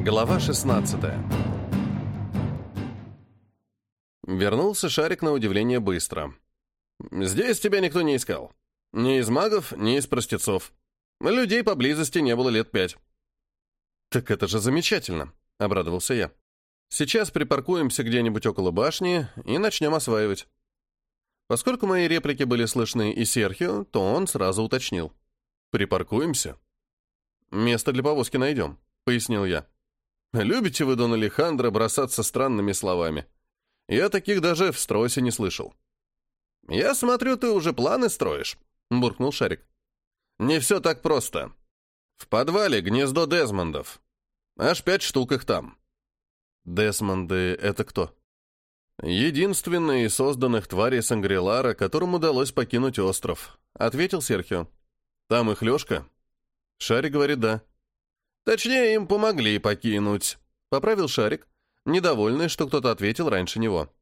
Глава 16 Вернулся шарик на удивление быстро. «Здесь тебя никто не искал. Ни из магов, ни из простецов. Людей поблизости не было лет пять». «Так это же замечательно», — обрадовался я. «Сейчас припаркуемся где-нибудь около башни и начнем осваивать». Поскольку мои реплики были слышны и Серхио, то он сразу уточнил. «Припаркуемся?» «Место для повозки найдем», — пояснил я. «Любите вы, Дон Алехандро, бросаться странными словами? Я таких даже в стросе не слышал». «Я смотрю, ты уже планы строишь», — буркнул Шарик. «Не все так просто. В подвале гнездо Дезмондов. Аж пять штук их там». «Десмонды — это кто?» «Единственный из созданных тварей Сангрилара, которым удалось покинуть остров», — ответил Серхио. «Там их Лешка?» Шарик говорит «да». «Точнее, им помогли покинуть», — поправил Шарик, недовольный, что кто-то ответил раньше него.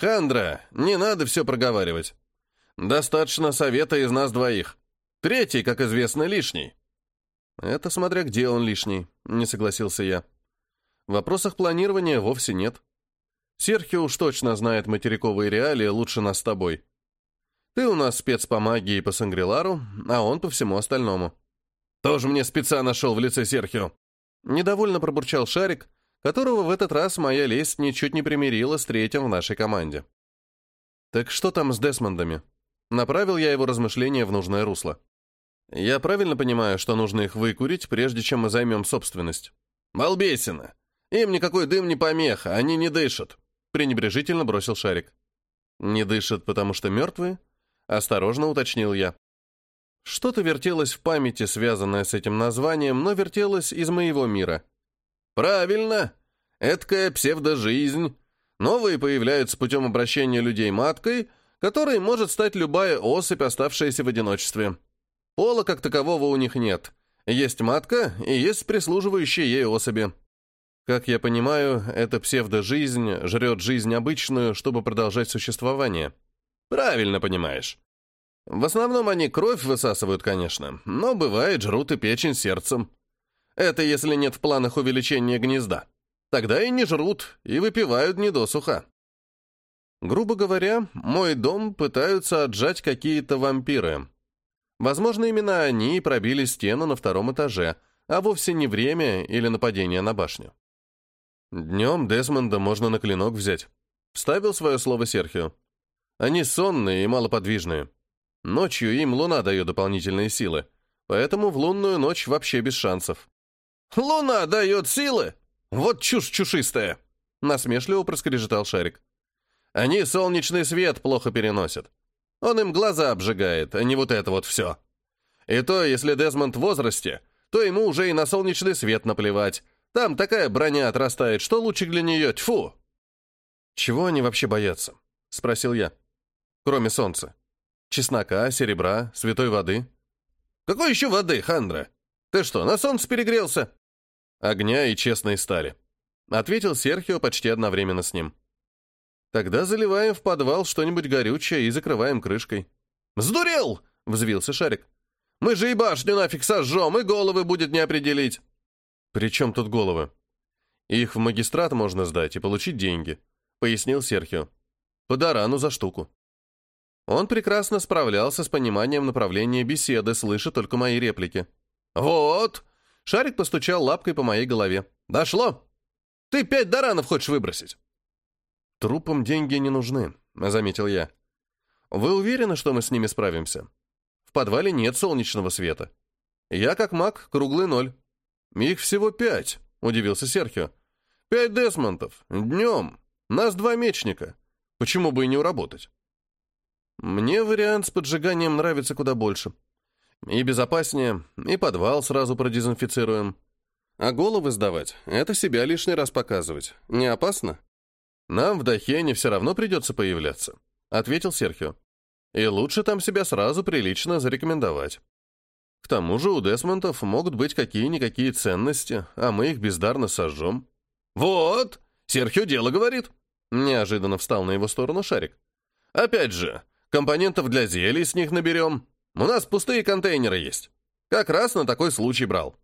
«Хандра, не надо все проговаривать. Достаточно совета из нас двоих. Третий, как известно, лишний». «Это смотря где он лишний», — не согласился я. В вопросах планирования вовсе нет. Серхио уж точно знает материковые реалии лучше нас с тобой. Ты у нас спец по магии и по Сангрилару, а он по всему остальному. Тоже мне спеца нашел в лице Серхио. Недовольно пробурчал Шарик, которого в этот раз моя лесть ничуть не примирила с третьим в нашей команде. Так что там с Десмондами? Направил я его размышления в нужное русло. Я правильно понимаю, что нужно их выкурить, прежде чем мы займем собственность? Балбесина! Им никакой дым не помеха, они не дышат пренебрежительно бросил шарик. «Не дышит, потому что мертвые?» — осторожно уточнил я. Что-то вертелось в памяти, связанное с этим названием, но вертелось из моего мира. «Правильно! Эдкая псевдожизнь. Новые появляются путем обращения людей маткой, которой может стать любая особь, оставшаяся в одиночестве. Пола как такового у них нет. Есть матка и есть прислуживающие ей особи. Как я понимаю, эта псевдожизнь жрет жизнь обычную, чтобы продолжать существование. Правильно понимаешь. В основном они кровь высасывают, конечно, но бывает жрут и печень сердцем. Это если нет в планах увеличения гнезда. Тогда и не жрут, и выпивают недосуха. Грубо говоря, мой дом пытаются отжать какие-то вампиры. Возможно, именно они пробили стену на втором этаже, а вовсе не время или нападение на башню. Днем Десмонда можно на клинок взять. Вставил свое слово Серхио. Они сонные и малоподвижные. Ночью им луна дает дополнительные силы, поэтому в лунную ночь вообще без шансов. «Луна дает силы? Вот чушь чушистая!» Насмешливо проскрежетал Шарик. «Они солнечный свет плохо переносят. Он им глаза обжигает, а не вот это вот все. И то, если Десмонд в возрасте, то ему уже и на солнечный свет наплевать, там такая броня отрастает, что лучик для нее, тьфу!» «Чего они вообще боятся?» — спросил я. «Кроме солнца. Чеснока, серебра, святой воды». «Какой еще воды, Хандра? Ты что, на солнце перегрелся?» «Огня и честной стали», — ответил Серхио почти одновременно с ним. «Тогда заливаем в подвал что-нибудь горючее и закрываем крышкой». «Сдурел!» — взвился Шарик. «Мы же и башню нафиг сожжем, и головы будет не определить». «При чем тут головы?» «Их в магистрат можно сдать и получить деньги», — пояснил Серхио. «По дарану за штуку». Он прекрасно справлялся с пониманием направления беседы, слыша только мои реплики. «Вот!» — Шарик постучал лапкой по моей голове. «Дошло! Ты пять даранов хочешь выбросить?» «Трупам деньги не нужны», — заметил я. «Вы уверены, что мы с ними справимся? В подвале нет солнечного света. Я, как маг, круглый ноль. «Их всего пять», — удивился Серхио. «Пять десмонтов. Днем. Нас два мечника. Почему бы и не уработать?» «Мне вариант с поджиганием нравится куда больше. И безопаснее, и подвал сразу продезинфицируем. А головы сдавать — это себя лишний раз показывать. Не опасно?» «Нам в Дахене все равно придется появляться», — ответил Серхио. «И лучше там себя сразу прилично зарекомендовать». К тому же у Десмонтов могут быть какие-никакие ценности, а мы их бездарно сожжем. «Вот! Серхио дело говорит!» Неожиданно встал на его сторону шарик. «Опять же, компонентов для зелий с них наберем. У нас пустые контейнеры есть. Как раз на такой случай брал».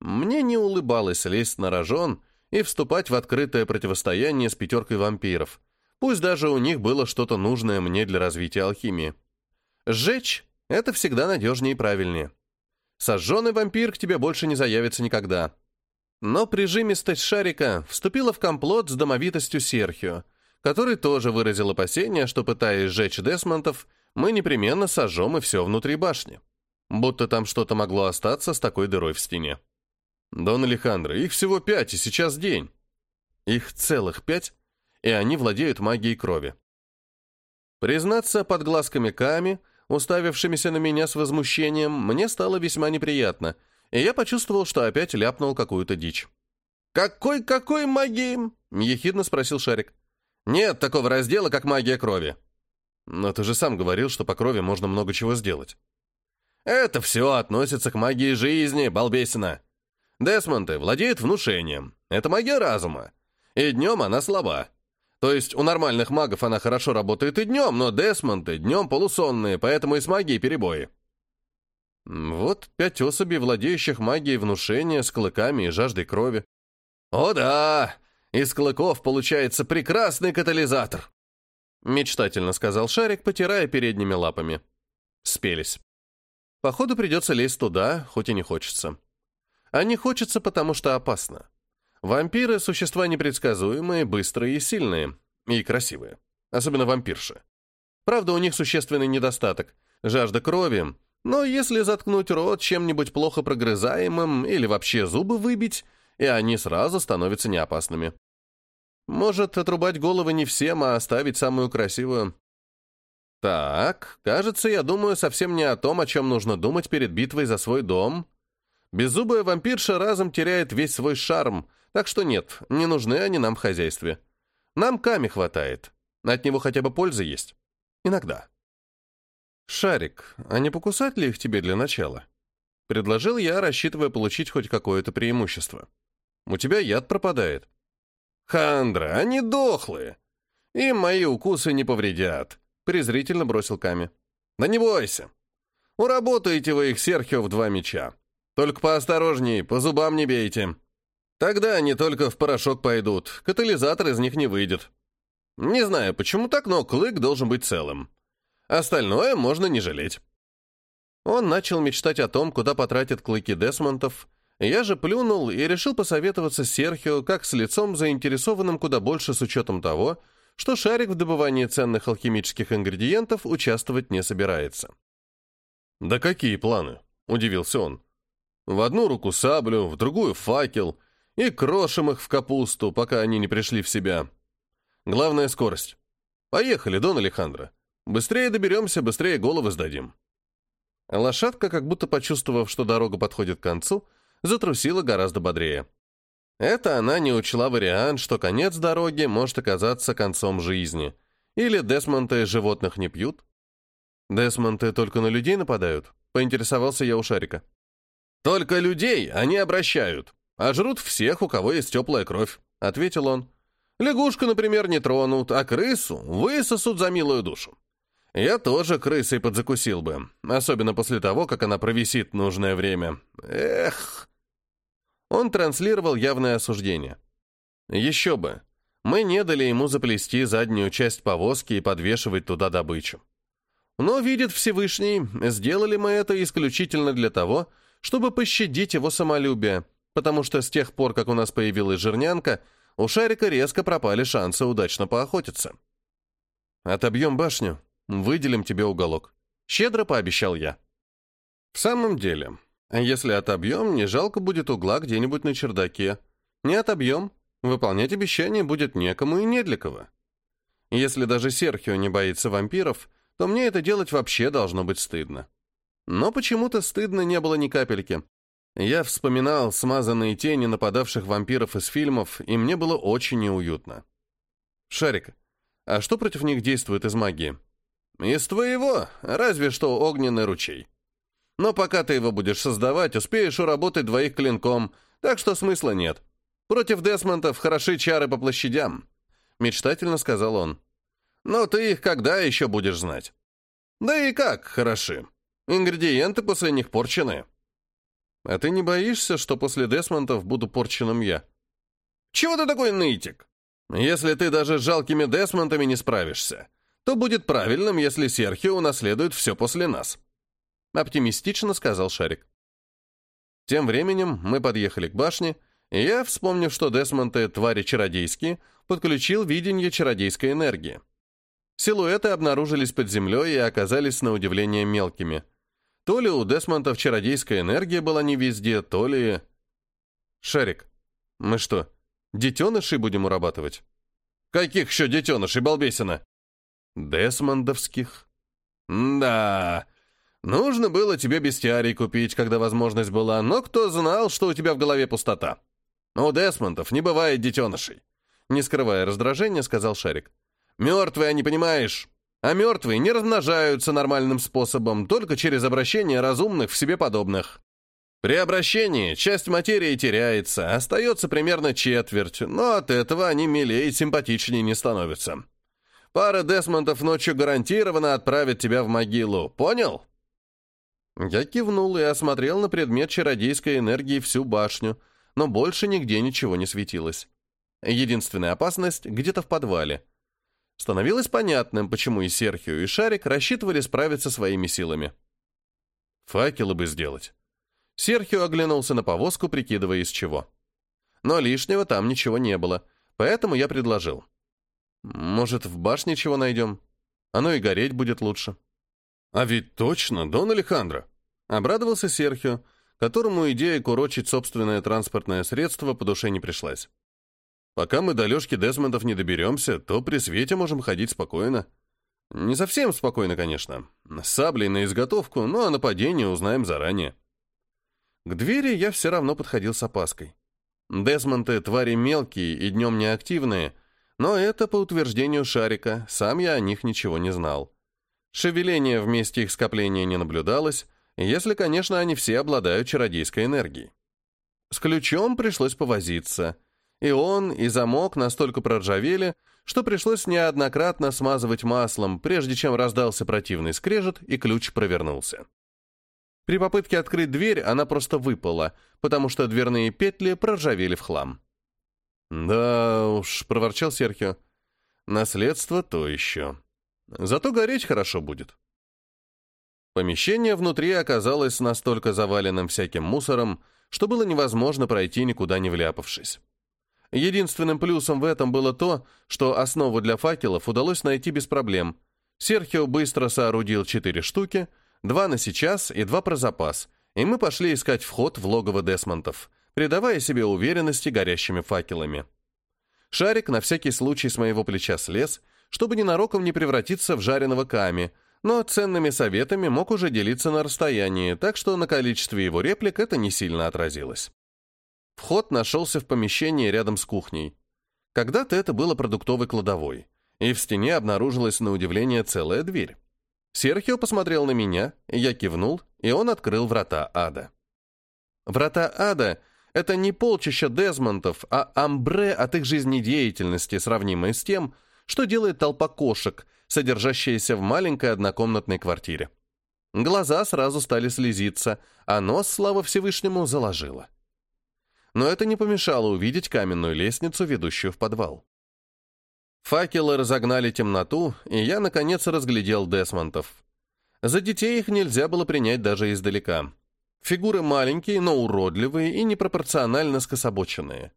Мне не улыбалось лезть на рожон и вступать в открытое противостояние с пятеркой вампиров, пусть даже у них было что-то нужное мне для развития алхимии. Сжечь — это всегда надежнее и правильнее. Сожженный вампир к тебе больше не заявится никогда. Но прижимистость шарика вступила в комплот с домовитостью Серхио, который тоже выразил опасение, что, пытаясь сжечь Десмонтов, мы непременно сожжем и все внутри башни. Будто там что-то могло остаться с такой дырой в стене. «Дон Алехандро, их всего пять, и сейчас день». Их целых пять, и они владеют магией крови. Признаться, под глазками Ками, уставившимися на меня с возмущением, мне стало весьма неприятно, и я почувствовал, что опять ляпнул какую-то дичь. «Какой-какой магии?» — ехидно спросил Шарик. «Нет такого раздела, как магия крови». «Но ты же сам говорил, что по крови можно много чего сделать». «Это все относится к магии жизни, балбесина. Десмонты владеют внушением. Это магия разума. И днем она слаба. То есть у нормальных магов она хорошо работает и днем, но Десмонты днем полусонные, поэтому и с магией перебои. Вот пять особей, владеющих магией внушения, с клыками и жаждой крови. О да! Из клыков получается прекрасный катализатор! Мечтательно сказал Шарик, потирая передними лапами. Спелись. Походу придется лезть туда, хоть и не хочется. А не хочется, потому что опасно. Вампиры — существа непредсказуемые, быстрые и сильные. И красивые. Особенно вампирши. Правда, у них существенный недостаток — жажда крови. Но если заткнуть рот чем-нибудь плохо прогрызаемым или вообще зубы выбить, и они сразу становятся неопасными. Может, отрубать головы не всем, а оставить самую красивую. Так, кажется, я думаю совсем не о том, о чем нужно думать перед битвой за свой дом, Беззубая вампирша разом теряет весь свой шарм, так что нет, не нужны они нам в хозяйстве. Нам Ками хватает. От него хотя бы польза есть. Иногда. «Шарик, а не покусать ли их тебе для начала?» Предложил я, рассчитывая получить хоть какое-то преимущество. «У тебя яд пропадает». «Хандра, они дохлые. Им мои укусы не повредят», — презрительно бросил Ками. «Да не бойся. Уработаете вы их Серхио в два меча. Только поосторожней, по зубам не бейте. Тогда они только в порошок пойдут, катализатор из них не выйдет. Не знаю, почему так, но клык должен быть целым. Остальное можно не жалеть. Он начал мечтать о том, куда потратит клыки Десмонтов. Я же плюнул и решил посоветоваться с Серхио как с лицом, заинтересованным куда больше с учетом того, что Шарик в добывании ценных алхимических ингредиентов участвовать не собирается. «Да какие планы?» – удивился он. В одну руку саблю, в другую факел, и крошим их в капусту, пока они не пришли в себя. Главное — скорость. Поехали, Дон Алехандро. Быстрее доберемся, быстрее головы сдадим. Лошадка, как будто почувствовав, что дорога подходит к концу, затрусила гораздо бодрее. Это она не учла вариант, что конец дороги может оказаться концом жизни. Или Десмонты животных не пьют. Десмонты только на людей нападают, поинтересовался я у Шарика. «Только людей они обращают, а жрут всех, у кого есть теплая кровь», — ответил он. «Лягушку, например, не тронут, а крысу высосут за милую душу. Я тоже крысой подзакусил бы, особенно после того, как она провисит нужное время. Эх!» Он транслировал явное осуждение. «Еще бы! Мы не дали ему заплести заднюю часть повозки и подвешивать туда добычу. Но, видит Всевышний, сделали мы это исключительно для того, чтобы пощадить его самолюбие, потому что с тех пор, как у нас появилась жирнянка, у Шарика резко пропали шансы удачно поохотиться. «Отобьем башню, выделим тебе уголок», — щедро пообещал я. «В самом деле, если отобьем, не жалко будет угла где-нибудь на чердаке. Не отобьем, выполнять обещание будет некому и не для кого. Если даже Серхио не боится вампиров, то мне это делать вообще должно быть стыдно. Но почему-то стыдно не было ни капельки. Я вспоминал смазанные тени нападавших вампиров из фильмов, и мне было очень неуютно. «Шарик, а что против них действует из магии?» «Из твоего, разве что огненный ручей. Но пока ты его будешь создавать, успеешь уработать двоих клинком, так что смысла нет. Против Десмонтов хороши чары по площадям», — мечтательно сказал он. «Но ты их когда еще будешь знать?» «Да и как хороши?» Ингредиенты после них порчены. А ты не боишься, что после Десмонтов буду порченным я? Чего ты такой нытик? Если ты даже с жалкими Десмонтами не справишься, то будет правильным, если Серхио унаследует все после нас. Оптимистично сказал Шарик. Тем временем мы подъехали к башне, и я, вспомнив, что Десмонты — твари чародейские, подключил видение чародейской энергии. Силуэты обнаружились под землей и оказались на удивление мелкими. То ли у Десмонтов чародейская энергия была не везде, то ли... Шарик, мы что, детенышей будем урабатывать? Каких еще детенышей, балбесина? Десмондовских. Да, нужно было тебе бестиарий купить, когда возможность была, но кто знал, что у тебя в голове пустота? У Десмондов не бывает детенышей. Не скрывая раздражения, сказал Шарик. Мертвые, не понимаешь. А мертвые не размножаются нормальным способом, только через обращение разумных в себе подобных. При обращении часть материи теряется, остается примерно четверть, но от этого они милее и симпатичнее не становятся. Пара Десмондов ночью гарантированно отправит тебя в могилу, понял? Я кивнул и осмотрел на предмет чародейской энергии всю башню, но больше нигде ничего не светилось. Единственная опасность где-то в подвале — Становилось понятным, почему и Серхио, и Шарик рассчитывали справиться своими силами. Факелы бы сделать. Серхио оглянулся на повозку, прикидывая из чего. Но лишнего там ничего не было, поэтому я предложил. Может, в башне чего найдем? Оно и гореть будет лучше. А ведь точно, Дон Алехандро. Обрадовался Серхио, которому идея курочить собственное транспортное средство по душе не пришлась. Пока мы до Лешки Десмондов не доберемся, то при свете можем ходить спокойно. Не совсем спокойно, конечно. С саблей на изготовку, но о нападении узнаем заранее. К двери я все равно подходил с опаской. Десмонты — твари мелкие и днем неактивные, но это по утверждению Шарика, сам я о них ничего не знал. Шевеления в месте их скопления не наблюдалось, если, конечно, они все обладают чародейской энергией. С ключом пришлось повозиться — и он, и замок настолько проржавели, что пришлось неоднократно смазывать маслом, прежде чем раздался противный скрежет, и ключ провернулся. При попытке открыть дверь она просто выпала, потому что дверные петли проржавели в хлам. «Да уж», — проворчал Серхио, — «наследство то еще. Зато гореть хорошо будет». Помещение внутри оказалось настолько заваленным всяким мусором, что было невозможно пройти, никуда не вляпавшись. Единственным плюсом в этом было то, что основу для факелов удалось найти без проблем. Серхио быстро соорудил четыре штуки, два на сейчас и два про запас, и мы пошли искать вход в логово Десмонтов, придавая себе уверенности горящими факелами. Шарик на всякий случай с моего плеча слез, чтобы ненароком не превратиться в жареного ками, но ценными советами мог уже делиться на расстоянии, так что на количестве его реплик это не сильно отразилось. Вход нашелся в помещении рядом с кухней. Когда-то это было продуктовой кладовой, и в стене обнаружилась на удивление целая дверь. Серхио посмотрел на меня, я кивнул, и он открыл врата ада. Врата ада — это не полчища Дезмонтов, а амбре от их жизнедеятельности, сравнимое с тем, что делает толпа кошек, содержащаяся в маленькой однокомнатной квартире. Глаза сразу стали слезиться, а нос, слава Всевышнему, заложило но это не помешало увидеть каменную лестницу, ведущую в подвал. Факелы разогнали темноту, и я, наконец, разглядел Десмонтов. За детей их нельзя было принять даже издалека. Фигуры маленькие, но уродливые и непропорционально скособоченные.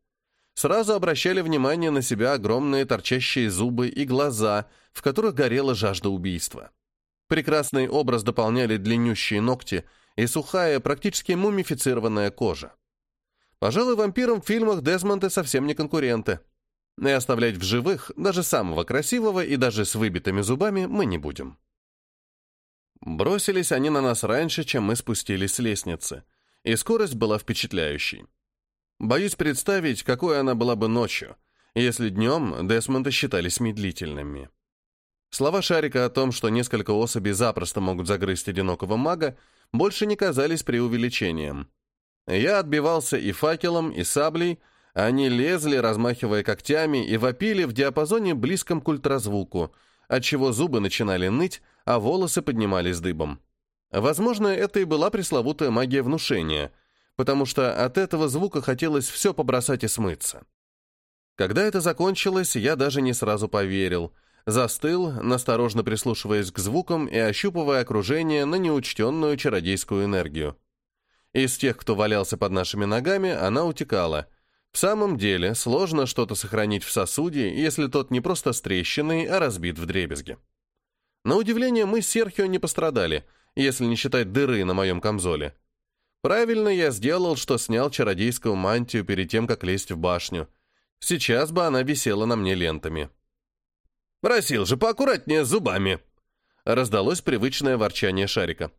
Сразу обращали внимание на себя огромные торчащие зубы и глаза, в которых горела жажда убийства. Прекрасный образ дополняли длиннющие ногти и сухая, практически мумифицированная кожа. Пожалуй, вампирам в фильмах Десмонды совсем не конкуренты. И оставлять в живых даже самого красивого и даже с выбитыми зубами мы не будем. Бросились они на нас раньше, чем мы спустились с лестницы, и скорость была впечатляющей. Боюсь представить, какой она была бы ночью, если днем Десмонды считались медлительными. Слова Шарика о том, что несколько особей запросто могут загрызть одинокого мага, больше не казались преувеличением. Я отбивался и факелом, и саблей, они лезли, размахивая когтями, и вопили в диапазоне близком к ультразвуку, отчего зубы начинали ныть, а волосы поднимались дыбом. Возможно, это и была пресловутая магия внушения, потому что от этого звука хотелось все побросать и смыться. Когда это закончилось, я даже не сразу поверил. Застыл, насторожно прислушиваясь к звукам и ощупывая окружение на неучтенную чародейскую энергию. Из тех, кто валялся под нашими ногами, она утекала. В самом деле, сложно что-то сохранить в сосуде, если тот не просто стрещенный, а разбит в дребезги. На удивление, мы с Серхио не пострадали, если не считать дыры на моем камзоле. Правильно я сделал, что снял чародейскую мантию перед тем, как лезть в башню. Сейчас бы она висела на мне лентами. «Просил же поаккуратнее с зубами!» Раздалось привычное ворчание шарика.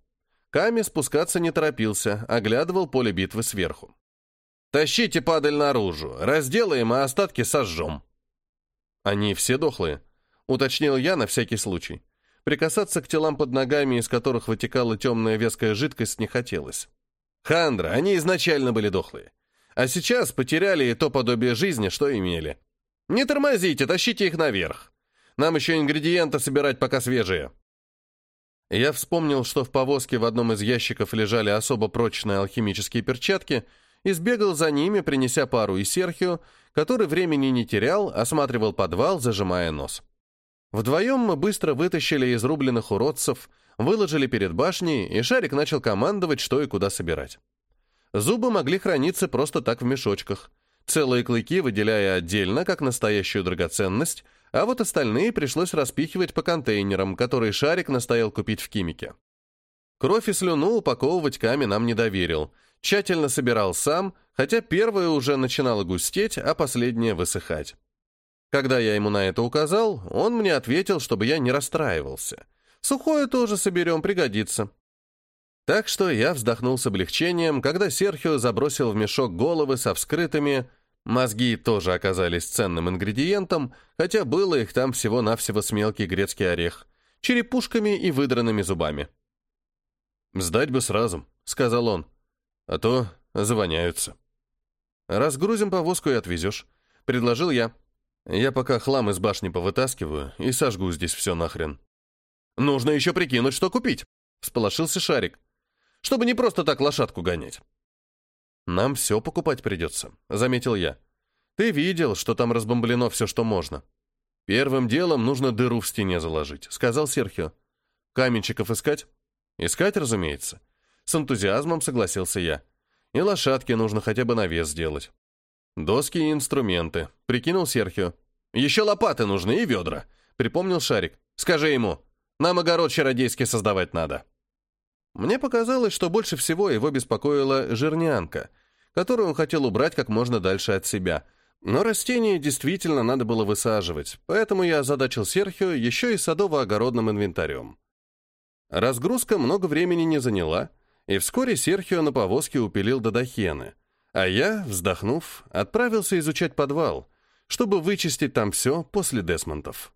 Ками спускаться не торопился, оглядывал поле битвы сверху. «Тащите падаль наружу, разделаем, а остатки сожжем». «Они все дохлые», — уточнил я на всякий случай. Прикасаться к телам под ногами, из которых вытекала темная веская жидкость, не хотелось. «Хандра, они изначально были дохлые. А сейчас потеряли и то подобие жизни, что имели. Не тормозите, тащите их наверх. Нам еще ингредиенты собирать, пока свежие». Я вспомнил, что в повозке в одном из ящиков лежали особо прочные алхимические перчатки, и сбегал за ними, принеся пару и Серхио, который времени не терял, осматривал подвал, зажимая нос. Вдвоем мы быстро вытащили изрубленных уродцев, выложили перед башней, и Шарик начал командовать, что и куда собирать. Зубы могли храниться просто так в мешочках, целые клыки выделяя отдельно, как настоящую драгоценность, а вот остальные пришлось распихивать по контейнерам, которые Шарик настоял купить в Кимике. Кровь и слюну упаковывать Ками нам не доверил. Тщательно собирал сам, хотя первое уже начинало густеть, а последнее высыхать. Когда я ему на это указал, он мне ответил, чтобы я не расстраивался. Сухое тоже соберем, пригодится. Так что я вздохнул с облегчением, когда Серхио забросил в мешок головы со вскрытыми... Мозги тоже оказались ценным ингредиентом, хотя было их там всего-навсего с мелкий грецкий орех, черепушками и выдранными зубами. «Сдать бы сразу», — сказал он, — «а то завоняются». «Разгрузим повозку и отвезешь», — предложил я. «Я пока хлам из башни повытаскиваю и сожгу здесь все нахрен». «Нужно еще прикинуть, что купить», — всполошился Шарик чтобы не просто так лошадку гонять. «Нам все покупать придется», — заметил я. «Ты видел, что там разбомблено все, что можно. Первым делом нужно дыру в стене заложить», — сказал Серхио. «Каменщиков искать?» «Искать, разумеется». С энтузиазмом согласился я. «И лошадке нужно хотя бы навес сделать». «Доски и инструменты», — прикинул Серхио. «Еще лопаты нужны и ведра», — припомнил Шарик. «Скажи ему, нам огород чародейский создавать надо». Мне показалось, что больше всего его беспокоила жирнянка, которую он хотел убрать как можно дальше от себя. Но растение действительно надо было высаживать, поэтому я озадачил Серхио еще и садово-огородным инвентарем. Разгрузка много времени не заняла, и вскоре Серхио на повозке упилил до Дахены, а я, вздохнув, отправился изучать подвал, чтобы вычистить там все после Десмонтов.